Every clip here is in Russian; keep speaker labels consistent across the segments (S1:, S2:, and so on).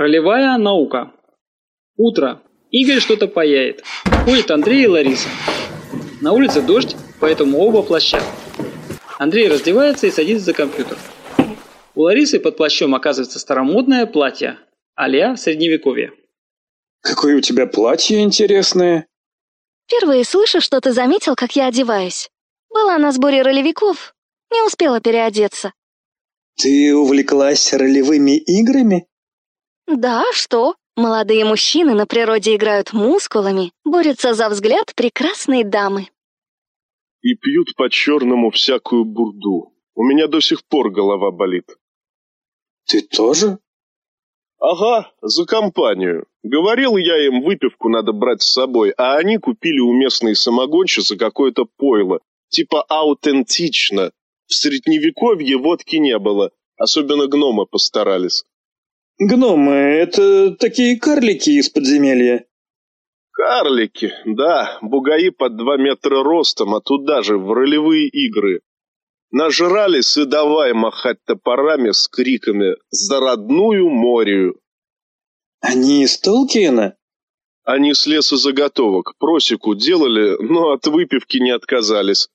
S1: Ролевая наука. Утро. Игорь что-то паяет. Ходит Андрей и Лариса. На улице дождь, поэтому оба плаща. Андрей раздевается и садится за компьютер. У Ларисы под плащом оказывается старомодное платье, а средневековье.
S2: Какое у тебя платье интересное.
S3: Впервые слышу, что ты заметил, как я одеваюсь. Была на сборе ролевиков, не успела переодеться.
S2: Ты увлеклась ролевыми играми?
S3: Да, что? Молодые мужчины на природе играют мускулами, борются за взгляд прекрасной дамы.
S4: И пьют по-черному всякую бурду. У меня до сих пор голова болит.
S2: Ты тоже?
S4: Ага, за компанию. Говорил я им, выпивку надо брать с собой, а они купили у местной самогонщицы какое-то пойло. Типа аутентично. В средневековье водки не было. Особенно гномы постарались.
S2: Гномы — это такие карлики из подземелья.
S4: Карлики, да, бугаи под два метра ростом, а туда же, в ролевые игры. Нажрались и давай махать топорами с криками «За родную морию!»
S2: Они из Толкиена?
S4: Они с лесозаготовок, просеку делали, но от выпивки не отказались.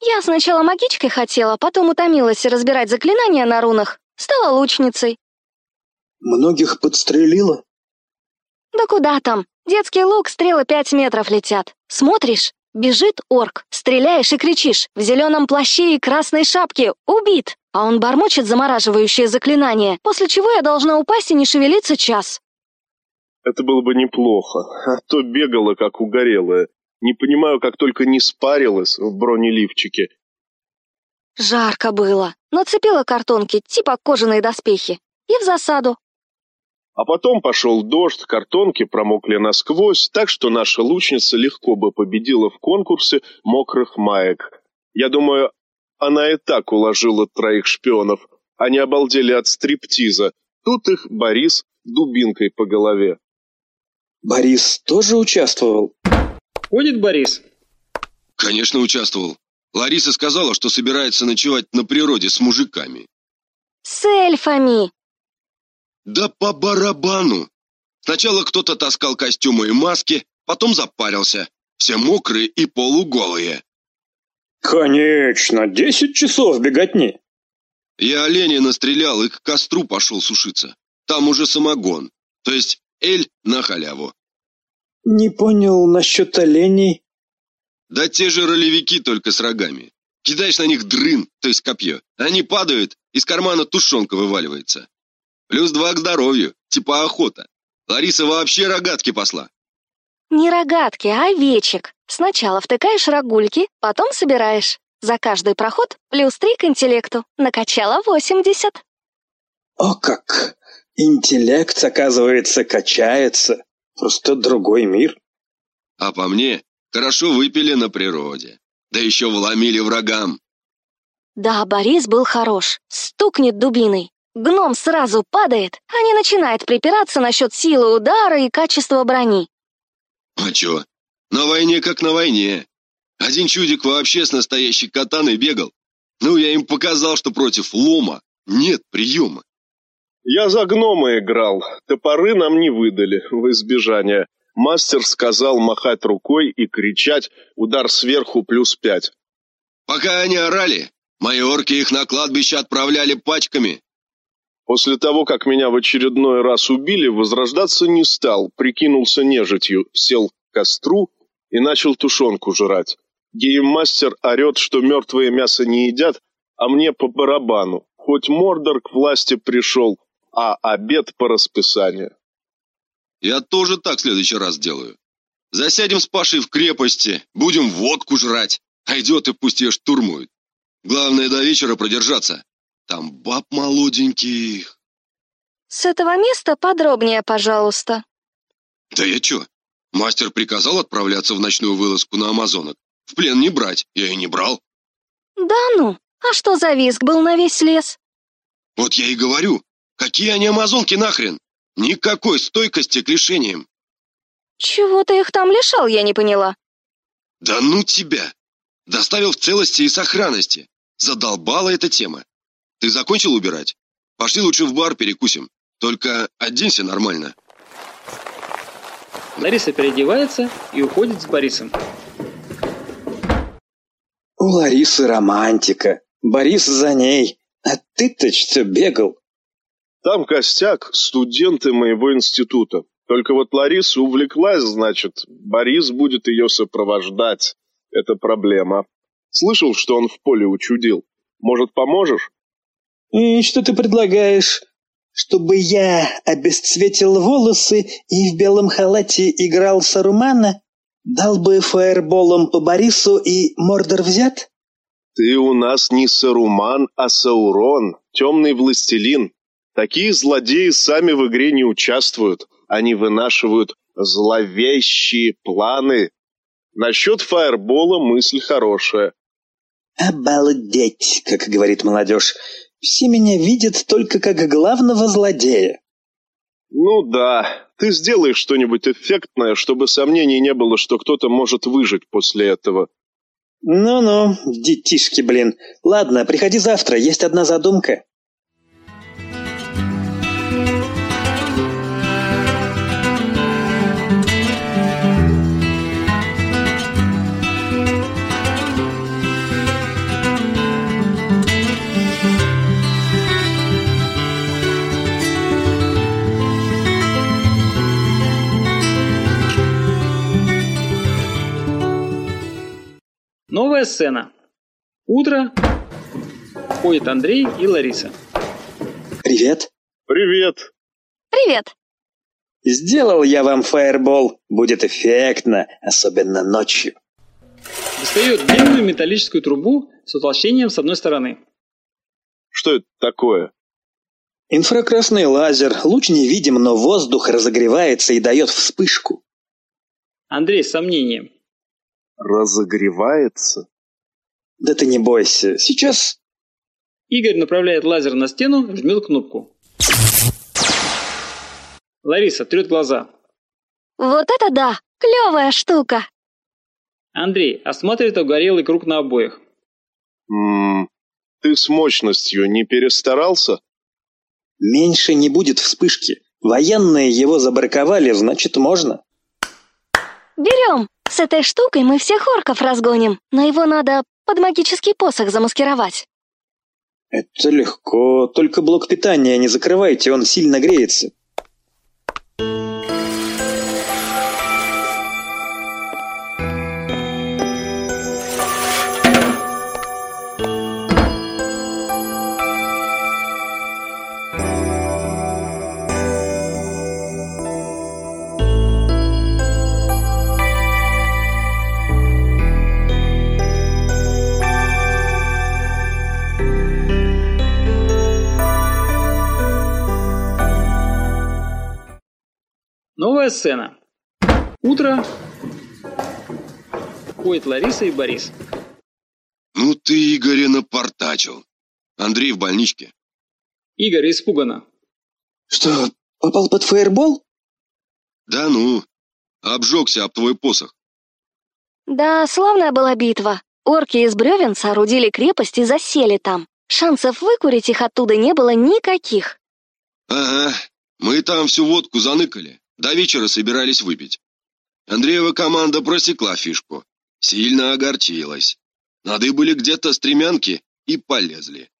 S3: Я сначала магичкой хотела, потом утомилась разбирать заклинания на рунах, стала лучницей.
S2: Многих подстрелила?
S3: Да куда там? Детский лук, стрелы пять метров летят. Смотришь, бежит орк, стреляешь и кричишь. В зеленом плаще и красной шапке. Убит! А он бормочет замораживающее заклинание, после чего я должна упасть и не шевелиться час.
S4: Это было бы неплохо, а то бегала, как угорелая. Не понимаю, как только не спарилась в бронеливчике.
S3: Жарко было. Нацепила картонки, типа кожаные доспехи. И в засаду.
S4: А потом пошел дождь, картонки промокли насквозь, так что наша лучница легко бы победила в конкурсе мокрых маек. Я думаю, она и так уложила троих шпионов. Они обалдели от стриптиза. Тут их Борис дубинкой по голове.
S2: Борис тоже участвовал?
S1: Ходит Борис?
S5: Конечно, участвовал. Лариса сказала, что собирается ночевать на природе с мужиками.
S3: С эльфами.
S5: Да по барабану! Сначала кто-то таскал костюмы и маски, потом запарился. Все мокрые и полуголые.
S2: Конечно, десять часов беготни.
S5: Я оленя настрелял и к костру пошел сушиться. Там уже самогон. То есть эль на халяву.
S2: Не понял насчет оленей.
S5: Да те же ролевики, только с рогами. Кидаешь на них дрын, то есть копье. Они падают, из кармана тушенка вываливается. Плюс два к здоровью, типа охота. Лариса вообще рогатки посла.
S3: Не рогатки, а овечек. Сначала втыкаешь рогульки, потом собираешь. За каждый проход плюс три к интеллекту. Накачала восемьдесят.
S2: О как! Интеллект, оказывается, качается. Просто другой мир.
S5: А по мне, хорошо выпили на природе. Да еще вломили врагам.
S3: Да, Борис был хорош. Стукнет дубиной. Гном сразу падает, а не начинает припираться насчет силы удара и качества брони.
S5: А чё? На войне как на войне. Один чудик вообще с настоящей катаной бегал. Ну, я им показал, что против лома нет приема.
S4: Я за гнома играл. Топоры нам не выдали в избежание. Мастер сказал махать рукой и кричать «Удар сверху плюс пять».
S5: Пока они орали, мои орки их на кладбище отправляли пачками.
S4: После того, как меня в очередной раз убили, возрождаться не стал, прикинулся нежитью, сел к костру и начал тушенку жрать. Гейммастер орет, что мертвое мясо не едят, а мне по барабану. Хоть Мордор к власти пришел, а обед по расписанию.
S5: Я тоже так в следующий раз делаю. Засядем с Пашей в крепости, будем водку жрать, а идиоты пусть ее штурмуют. Главное до вечера продержаться. Там баб молоденьких.
S3: С этого места подробнее, пожалуйста.
S5: Да я чё? Мастер приказал отправляться в ночную вылазку на Амазонок. В плен не брать, я и не брал.
S3: Да ну, а что за визг был на весь лес?
S5: Вот я и говорю, какие они амазонки нахрен? Никакой стойкости к лишениям.
S3: Чего ты их там лишал, я не поняла.
S5: Да ну тебя! Доставил в целости и сохранности. Задолбала эта тема. Ты закончил убирать? Пошли лучше в бар перекусим. Только оденься нормально.
S1: Лариса переодевается и уходит с Борисом.
S2: У Ларисы романтика. Борис за ней. А ты-то что бегал?
S4: Там костяк студенты моего института. Только вот Лариса увлеклась, значит, Борис будет ее сопровождать. Это проблема. Слышал, что он в поле учудил. Может, поможешь?
S2: И что ты предлагаешь? Чтобы я обесцветил волосы и в белом халате играл Сарумана? Дал бы фаерболом по Борису и Мордор взят?
S4: Ты у нас не Саруман, а Саурон, темный властелин. Такие злодеи сами в игре не участвуют. Они вынашивают зловещие планы. Насчет фаербола мысль хорошая.
S2: Обалдеть, как говорит молодежь. Все меня видят только как главного злодея.
S4: Ну да, ты сделаешь что-нибудь эффектное, чтобы сомнений не было, что кто-то может выжить после этого.
S2: Ну-ну, детишки, блин. Ладно, приходи завтра, есть одна задумка.
S1: Новая сцена. Утро. Ходят Андрей и Лариса.
S2: Привет.
S4: Привет.
S3: Привет.
S2: Сделал я вам фаербол. Будет эффектно, особенно ночью.
S1: Достает длинную металлическую трубу с утолщением с одной стороны.
S4: Что это такое?
S2: Инфракрасный лазер. Луч не видим, но воздух разогревается и дает вспышку.
S1: Андрей с сомнением.
S4: Разогревается?
S2: Да ты не бойся. Сейчас...
S1: Игорь направляет лазер на стену, жмет кнопку. Лариса трет глаза.
S3: Вот это да! Клевая штука!
S1: Андрей осматривает угорелый круг на обоих.
S4: М -м, ты с мощностью не перестарался?
S2: Меньше не будет вспышки. Военные его забраковали, значит, можно.
S3: Берем! С этой штукой мы всех орков разгоним, но его надо под магический посох замаскировать.
S2: Это легко, только блок питания не закрывайте, он сильно греется.
S1: Сцена. Утро. Ходят Лариса и Борис.
S5: Ну ты, Игоря, напортачил. Андрей в больничке.
S1: Игорь испуганно.
S2: Что, попал под фаербол?
S5: Да ну, обжегся об твой посох.
S3: Да, славная была битва. Орки из бревен соорудили крепость и засели там. Шансов выкурить их оттуда не было никаких.
S5: Ага, мы там всю водку заныкали. До вечера собирались выпить. Андреева команда просекла фишку. Сильно огорчилась. Нады были где-то стремянки и полезли.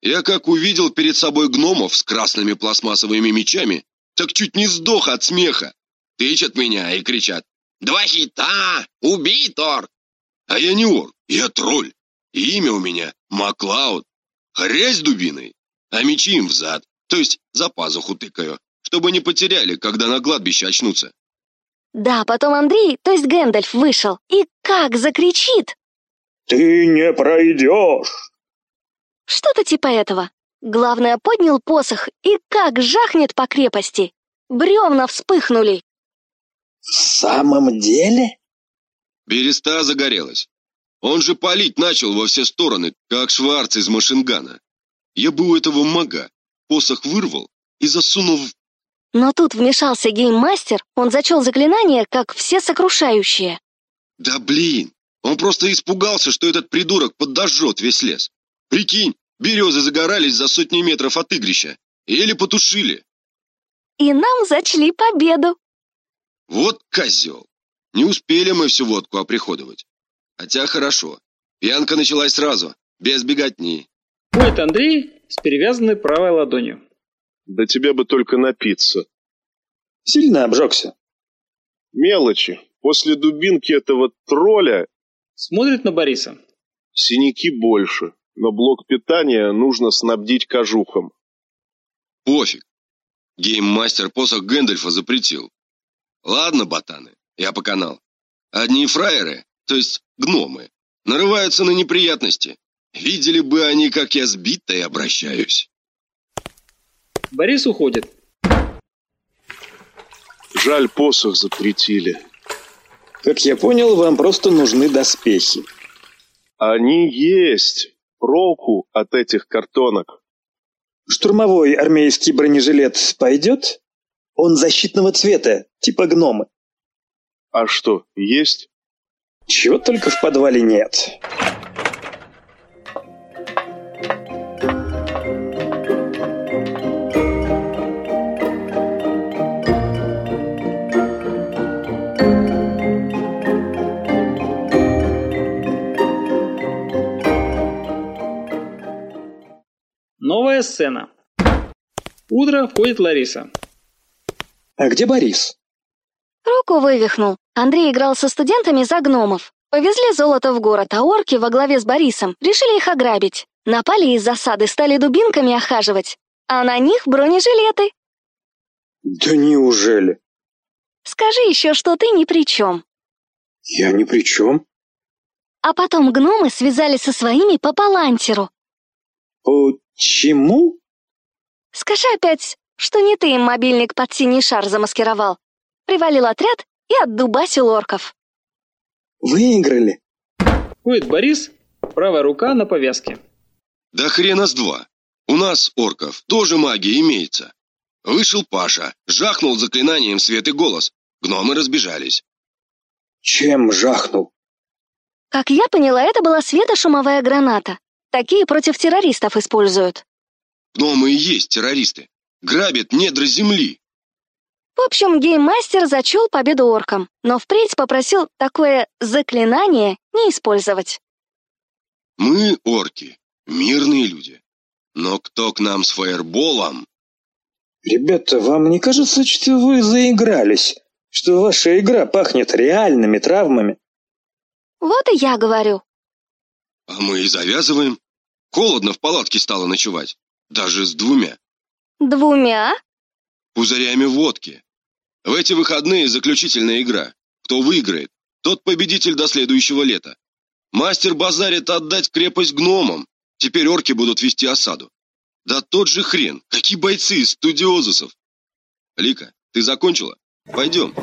S5: Я как увидел перед собой гномов с красными пластмассовыми мечами, так чуть не сдох от смеха. Тычат меня и кричат «Два хита! Убей, Тор!» А я не орк, я тролль. И имя у меня Маклауд. Хрясь дубиной, а мечи им взад, то есть за пазуху тыкаю, чтобы не потеряли, когда на кладбище очнутся.
S3: Да, потом Андрей, то есть Гэндальф, вышел. И как закричит!
S2: Ты не пройдешь!
S3: Что-то типа этого. Главное, поднял посох и как жахнет по крепости. Бревна вспыхнули.
S2: В самом деле?
S5: Береста загорелась. Он же палить начал во все стороны, как Шварц из машингана. Я бы у этого мага посох вырвал и засунул в...
S3: Но тут вмешался гейммастер, он зачел заклинание как все сокрушающее.
S5: Да блин, он просто испугался, что этот придурок подожжет весь лес. Прикинь, березы загорались за сотни метров от игрища. Еле потушили.
S3: и нам зачли победу.
S5: Вот козел. Не успели мы всю водку оприходовать. Хотя хорошо. Пьянка началась сразу, без беготни.
S1: Ходит Андрей с перевязанной правой ладонью.
S4: Да тебе бы только напиться.
S2: Сильно обжегся.
S4: Мелочи. После дубинки этого тролля
S1: Смотрит на Бориса.
S4: синяки больше, но блок питания нужно снабдить кожухом.
S5: Пофиг. Гейммастер посох Гэндальфа запретил. Ладно, ботаны, я по канал. Одни фраеры, то есть гномы, нарываются на неприятности. Видели бы они, как я сбит-то и обращаюсь.
S1: Борис уходит.
S4: Жаль, посох запретили.
S2: Как я понял, вам просто нужны доспехи.
S4: Они есть. Проку от этих картонок.
S2: Штурмовой армейский бронежилет пойдет? Он защитного цвета, типа гномы.
S4: А что, есть?
S2: Чего только в подвале нет.
S1: Новая сцена. Утро входит Лариса.
S2: А где Борис?
S3: Руку вывихнул. Андрей играл со студентами за гномов. Повезли золото в город, а орки во главе с Борисом решили их ограбить. Напали из засады, стали дубинками охаживать. А на них бронежилеты.
S2: Да неужели?
S3: Скажи еще, что ты ни при чем.
S2: Я ни при чем.
S3: А потом гномы связали со своими по палантеру.
S2: Почему?
S3: Скажи опять, что не ты им мобильник под синий шар замаскировал. Привалил отряд и отдубасил орков.
S2: Выиграли.
S1: Ходит Борис, правая рука на повязке.
S5: Да хрена с два. У нас, орков, тоже магия имеется. Вышел Паша, жахнул заклинанием свет и голос. Гномы разбежались.
S2: Чем жахнул?
S3: Как я поняла, это была светошумовая граната. Такие против террористов используют.
S5: Гномы и есть террористы. Грабят недра земли.
S3: В общем, гейммастер зачел победу оркам, но впредь попросил такое заклинание не использовать.
S5: Мы, орки, мирные люди. Но кто к нам с фаерболом?
S2: Ребята, вам не кажется, что вы заигрались? Что ваша игра пахнет реальными травмами?
S3: Вот и я говорю.
S5: А мы и завязываем. Холодно в палатке стало ночевать. Даже с двумя.
S3: Двумя?
S5: Пузырями водки. В эти выходные заключительная игра. Кто выиграет, тот победитель до следующего лета. Мастер базарит отдать крепость гномам. Теперь орки будут вести осаду. Да тот же хрен. Какие бойцы из студиозусов. Лика, ты закончила? Пойдем.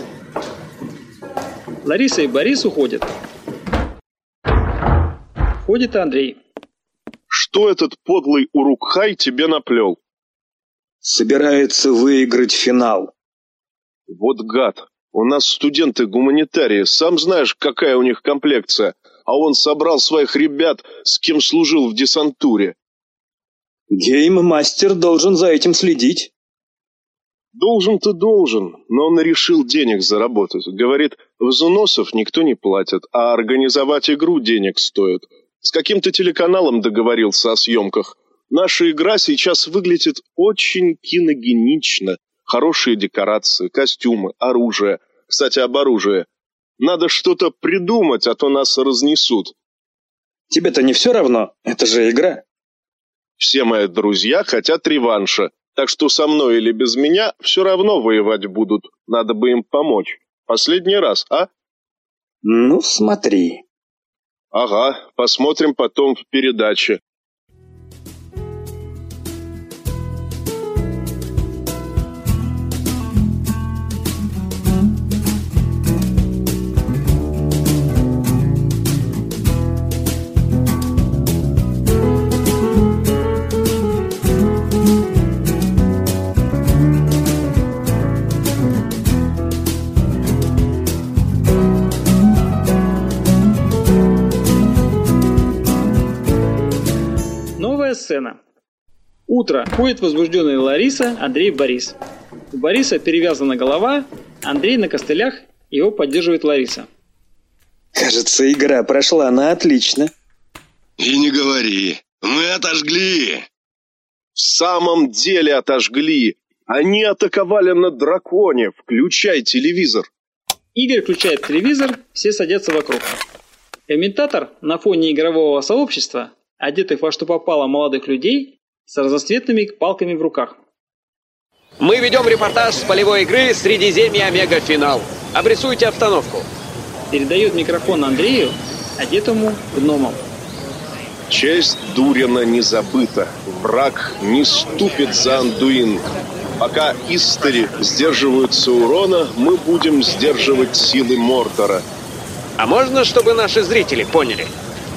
S1: Лариса и Борис уходят. Входит Андрей.
S4: Что этот подлый Урукхай тебе наплел?
S2: Собирается выиграть финал.
S4: Вот гад. У нас студенты-гуманитарии. Сам знаешь, какая у них комплекция. А он собрал своих ребят, с кем служил в десантуре.
S2: Гейм-мастер должен за этим следить.
S4: Должен-то должен, но он решил денег заработать. Говорит, взносов никто не платит, а организовать игру денег стоит. С каким-то телеканалом договорился о съемках. Наша игра сейчас выглядит очень киногенично. Хорошие декорации, костюмы, оружие. Кстати, об оружии. Надо что-то придумать, а то нас разнесут.
S2: Тебе-то не все равно? Это же игра.
S4: Все мои друзья хотят реванша, так что со мной или без меня все равно воевать будут. Надо бы им помочь. Последний раз, а?
S2: Ну, смотри.
S4: Ага, посмотрим потом в передаче.
S1: Сцена. Утро. Ходит возбужденная Лариса, Андрей, Борис. У Бориса перевязана голова, Андрей на костылях, его поддерживает Лариса.
S2: Кажется, игра прошла на отлично.
S5: И не говори. Мы отожгли.
S4: В самом деле отожгли. Они атаковали на драконе. Включай телевизор.
S1: Игорь включает телевизор, все садятся вокруг. Комментатор на фоне игрового сообщества, одетых во что попало молодых людей, с разноцветными палками в руках.
S6: Мы ведем репортаж с полевой игры «Средиземье Омега-финал». Обрисуйте обстановку.
S1: Передает микрофон Андрею, одетому гномом.
S4: Честь Дурина не забыта. Враг не ступит за Андуин. Пока Истери сдерживают Саурона, мы будем сдерживать силы Мордора.
S6: А можно, чтобы наши зрители поняли?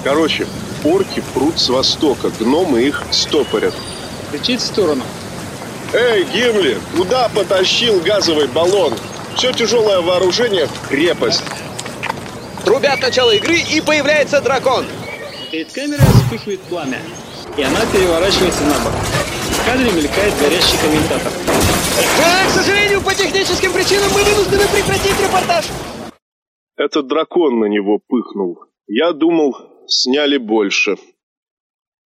S4: Короче, орки прут с востока, гномы их стопорят.
S1: Кричит в сторону.
S4: Эй, Гимли, куда потащил газовый баллон? Все тяжелое вооружение в крепость.
S6: Трубят начало игры и появляется дракон.
S1: Перед камерой вспыхивает пламя, и она переворачивается на бок. В кадре мелькает горящий комментатор.
S6: Да, к сожалению, по техническим причинам мы вынуждены прекратить репортаж.
S4: Этот дракон на него пыхнул. Я думал, сняли больше.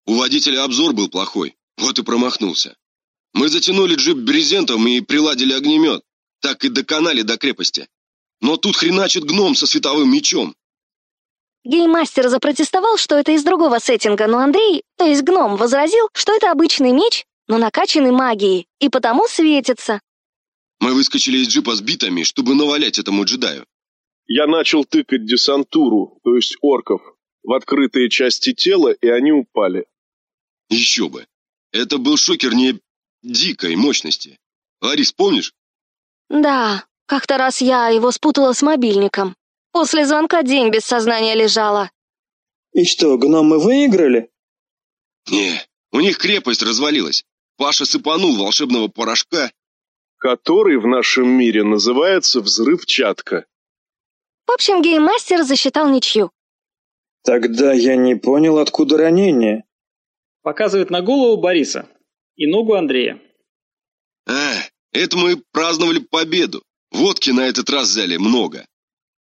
S5: У водителя обзор был плохой. Вот и промахнулся. Мы затянули джип брезентом и приладили огнемет. Так и доконали до крепости. Но тут хреначит гном со световым мечом.
S3: Гейммастер запротестовал, что это из другого сеттинга, но Андрей, то есть гном, возразил, что это обычный меч, но накачанный магией, и потому светится.
S5: Мы выскочили из джипа с битами, чтобы навалять этому джедаю.
S4: Я начал тыкать десантуру, то есть орков, в открытые части тела, и они упали.
S5: Еще бы. Это был шокер не дикой мощности. Ларис, помнишь?
S3: Да, как-то раз я его спутала с мобильником. После звонка день без сознания лежала.
S2: И что, гномы выиграли?
S5: Не, у них крепость развалилась. Паша сыпанул волшебного порошка.
S4: Который в нашем мире называется взрывчатка.
S3: В общем, гейммастер засчитал ничью.
S2: Тогда я не понял, откуда ранение.
S1: Показывает на голову Бориса и ногу Андрея.
S5: А, это мы праздновали победу. Водки на этот раз взяли много.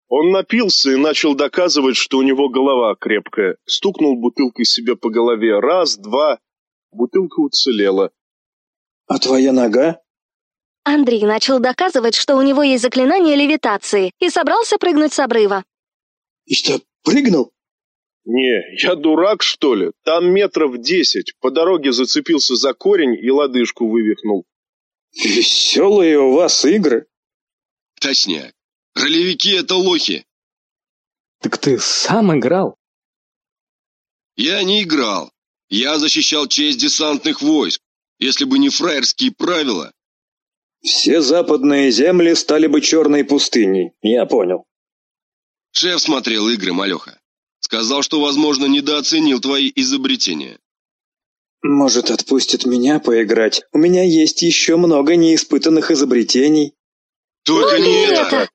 S4: Он напился и начал доказывать, что у него голова крепкая. Стукнул бутылкой себе по голове. Раз, два. Бутылка уцелела.
S2: А твоя нога?
S3: Андрей начал доказывать, что у него есть заклинание левитации, и собрался прыгнуть с обрыва.
S2: И что, прыгнул?
S4: Не, я дурак, что ли? Там метров десять. По дороге зацепился за корень и лодыжку вывихнул.
S2: Веселые у вас игры.
S5: Точняк. Ролевики — это лохи.
S7: Так ты сам играл?
S5: Я не играл. Я защищал честь десантных войск. Если бы не фраерские правила...
S2: Все западные земли стали бы черной пустыней. Я понял.
S5: Шеф смотрел игры, малеха. Сказал, что, возможно, недооценил твои изобретения.
S2: Может, отпустит меня поиграть? У меня есть еще много неиспытанных изобретений.
S5: Только
S3: Ну, не
S5: это!
S3: это.